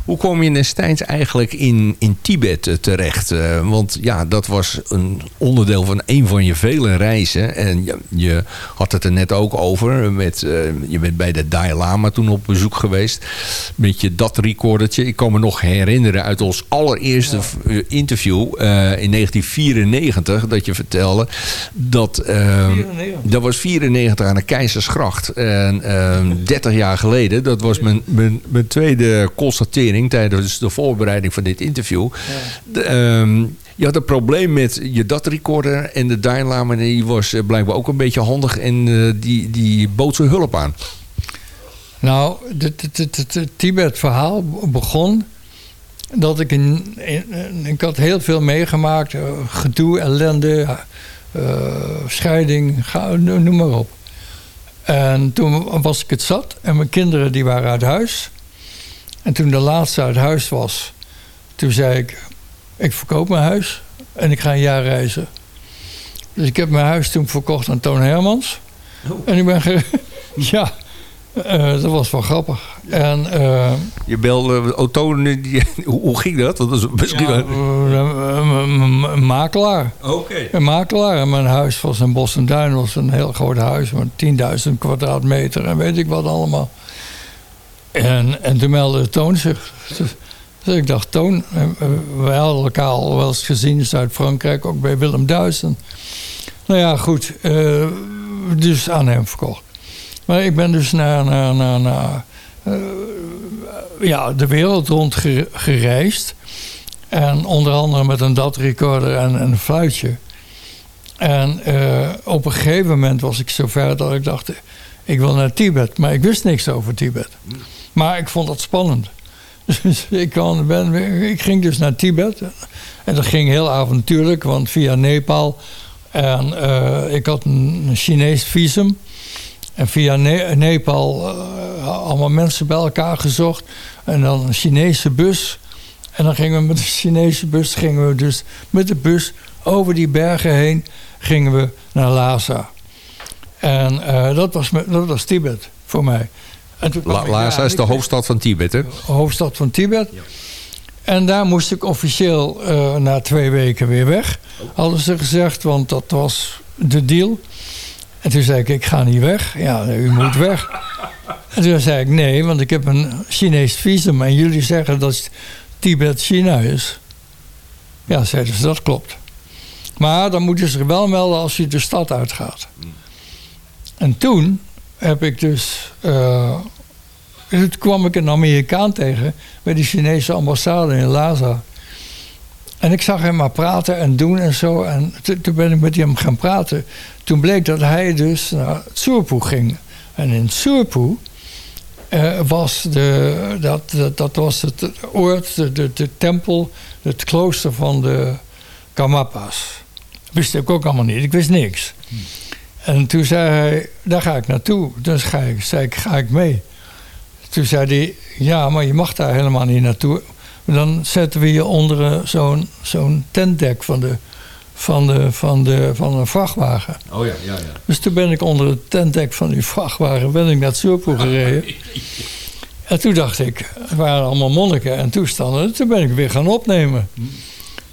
Hoe kom je destijds eigenlijk in, in Tibet eh, terecht? Uh, want ja, dat was een onderdeel van een van je vele reizen. En je, je had het er net ook over. Met, uh, je bent bij de Dalai Lama toen op bezoek geweest. Met je dat recordertje. Ik kan me nog herinneren uit ons allereerste ja. interview uh, in 1994. Dat je vertelde dat... dat was 94 aan de Keizersgracht. En 30 jaar geleden. Dat was mijn, mijn, mijn tweede constatering tijdens de voorbereiding van dit interview. Um, je had een probleem met je dat-recorder en de Dalai die was eh, blijkbaar ook een beetje handig en uh, die, die bood zijn hulp aan. Nou, het Tibet-verhaal begon dat ik in, ik had heel veel meegemaakt. Uh, gedoe, ellende, scheiding, ga, noem maar op. En toen was ik het zat en mijn kinderen die waren uit huis. En toen de laatste uit huis was, toen zei ik: Ik verkoop mijn huis en ik ga een jaar reizen. Dus ik heb mijn huis toen verkocht aan Toon Hermans. Oh. En ik ben. ja, uh, dat was wel grappig. En, uh, je belde Toon, hoe ging dat? dat is misschien ja, een makelaar. Oké. Een makelaar. En mijn huis was in Bos en Duin. was een heel groot huis met 10.000 kwadraatmeter en weet ik wat allemaal. En, en toen meldde Toon zich. Dus ik dacht, Toon, wij hadden elkaar al wel eens gezien Zuid-Frankrijk, ook bij Willem Duisen. Nou ja, goed, uh, dus aan hem verkocht. Maar ik ben dus naar, naar, naar, ja, de wereld rond gereisd. En onder andere met een DAT-recorder en, en, een fluitje. En op een gegeven moment was ik zover dat ik dacht... ik wil naar Tibet, maar ik wist niks over Tibet. Maar ik vond dat spannend. Dus ik, ben, ik ging dus naar Tibet. En dat ging heel avontuurlijk, want via Nepal. En uh, ik had een Chinees visum. En via ne Nepal uh, allemaal mensen bij elkaar gezocht. En dan een Chinese bus. En dan gingen we met de Chinese bus, gingen we dus met de bus over die bergen heen, gingen we naar Lhasa. En uh, dat, was, dat was Tibet voor mij. Lhasa is de hoofdstad van Tibet, hè? Hoofdstad van Tibet. Ja. En daar moest ik officieel uh, na twee weken weer weg. Hadden ze gezegd, want dat was de deal. En toen zei ik, ik ga niet weg. Ja, u moet weg. En toen zei ik, nee, want ik heb een Chinees visum. En jullie zeggen dat Tibet China is. Ja, zeiden ze, dat klopt. Maar dan moeten ze wel melden als je de stad uitgaat. Hmm. En toen heb ik dus. Uh, toen kwam ik een Amerikaan tegen bij de Chinese ambassade in Lhasa. En ik zag hem maar praten en doen en zo. En toen ben ik met hem gaan praten. Toen bleek dat hij dus naar Tsurpu ging. En in Tsurpu uh, was, de, dat, dat, dat, was het oord, de, de, tempel, het klooster van de Kamapas. Wist ik ook allemaal niet. Ik wist niks. Hmm. En toen zei hij, daar ga ik naartoe. Dus ga ik, zei ik, ga ik mee. Toen zei hij, ja, maar je mag daar helemaal niet naartoe. Dan zetten we je onder zo'n zo'n tentdek van de, van, de, van, de, van een vrachtwagen. Oh ja, ja, ja. Dus toen ben ik onder het tentdek van die vrachtwagen ben ik naar Surpo gereden. en toen dacht ik, er waren allemaal monniken en toestanden. Toen ben ik weer gaan opnemen.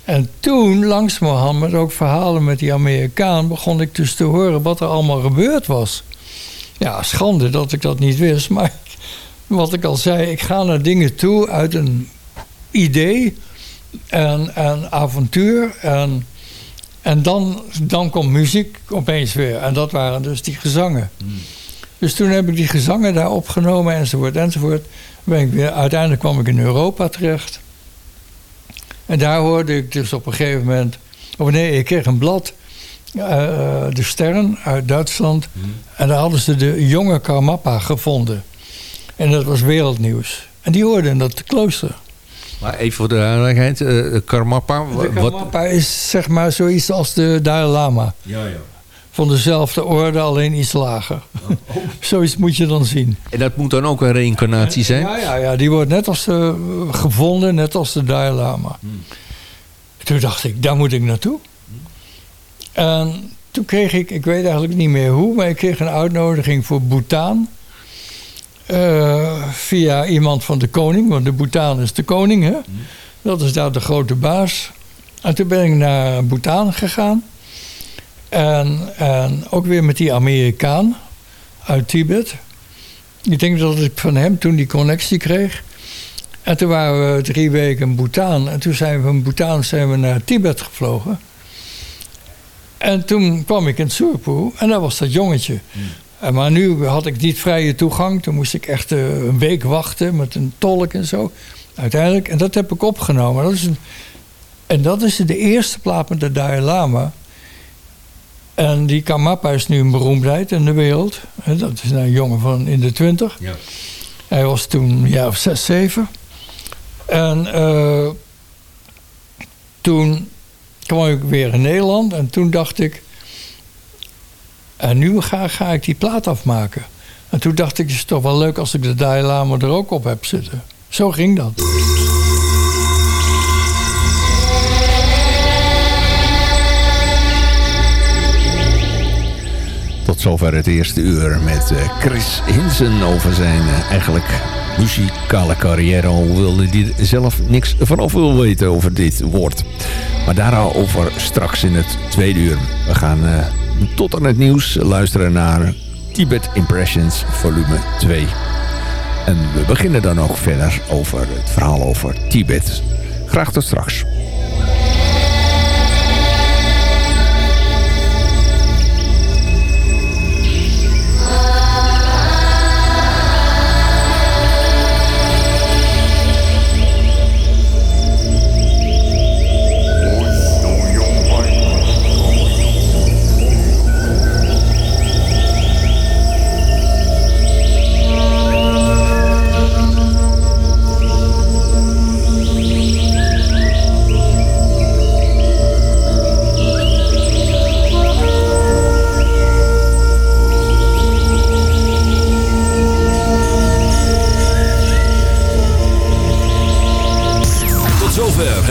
En toen, langzamerhand, met ook verhalen met die Amerikaan... begon ik dus te horen wat er allemaal gebeurd was. Ja, schande dat ik dat niet wist. Maar wat ik al zei, ik ga naar dingen toe uit een idee en, en avontuur. En, en dan, dan komt muziek opeens weer. En dat waren dus die gezangen. Dus toen heb ik die gezangen daar opgenomen enzovoort enzovoort. Ben ik weer, uiteindelijk kwam ik in Europa terecht. En daar hoorde ik dus op een gegeven moment... Of nee, ik kreeg een blad. Uh, de Sterren uit Duitsland. En daar hadden ze de jonge Karmappa gevonden. En dat was wereldnieuws. En die hoorden in dat klooster. Maar even voor de duidelijkheid, uh, Karmappa... De Karmappa is zeg maar zoiets als de Dalai Lama. Ja, ja. Van dezelfde orde, alleen iets lager. Oh. zoiets moet je dan zien. En dat moet dan ook een reïncarnatie zijn? Ja, ja, ja die wordt net als de, gevonden, net als de Dalai Lama. Hmm. Toen dacht ik, daar moet ik naartoe. En toen kreeg ik, ik weet eigenlijk niet meer hoe... maar ik kreeg een uitnodiging voor Bhutan... Uh, via iemand van de koning, want de Bhutan is de koning, hè? Dat is daar de grote baas. En toen ben ik naar Bhutan gegaan. En, en ook weer met die Amerikaan uit Tibet. Ik denk dat ik van hem toen die connectie kreeg. En toen waren we drie weken in Bhutan. En toen zijn we van Bhutan zijn we naar Tibet gevlogen. En toen kwam ik in Surpo en daar was dat jongetje. Maar nu had ik niet vrije toegang. Toen moest ik echt eh, een week wachten met een tolk en zo. Uiteindelijk. En dat heb ik opgenomen. Dat is een, en dat is de eerste plaat met de Dalai Lama. En die Kamappa is nu een beroemdheid in de wereld. Dat is een jongen van in de twintig. Ja. Hij was toen een jaar of zes, zeven. En uh, toen kwam ik weer in Nederland. En toen dacht ik... En nu ga, ga ik die plaat afmaken. En toen dacht ik, het is toch wel leuk als ik de Dalai Lama er ook op heb zitten. Zo ging dat. Zover het eerste uur met eh, Chris Hinsen over zijn uh, eigenlijk muzikale carrière. Al wilde hij zelf niks vanaf wil weten over dit woord. Maar daarover straks in het tweede uur. We gaan... Uh, tot aan het nieuws luisteren naar Tibet Impressions volume 2. En we beginnen dan ook verder over het verhaal over Tibet. Graag tot straks.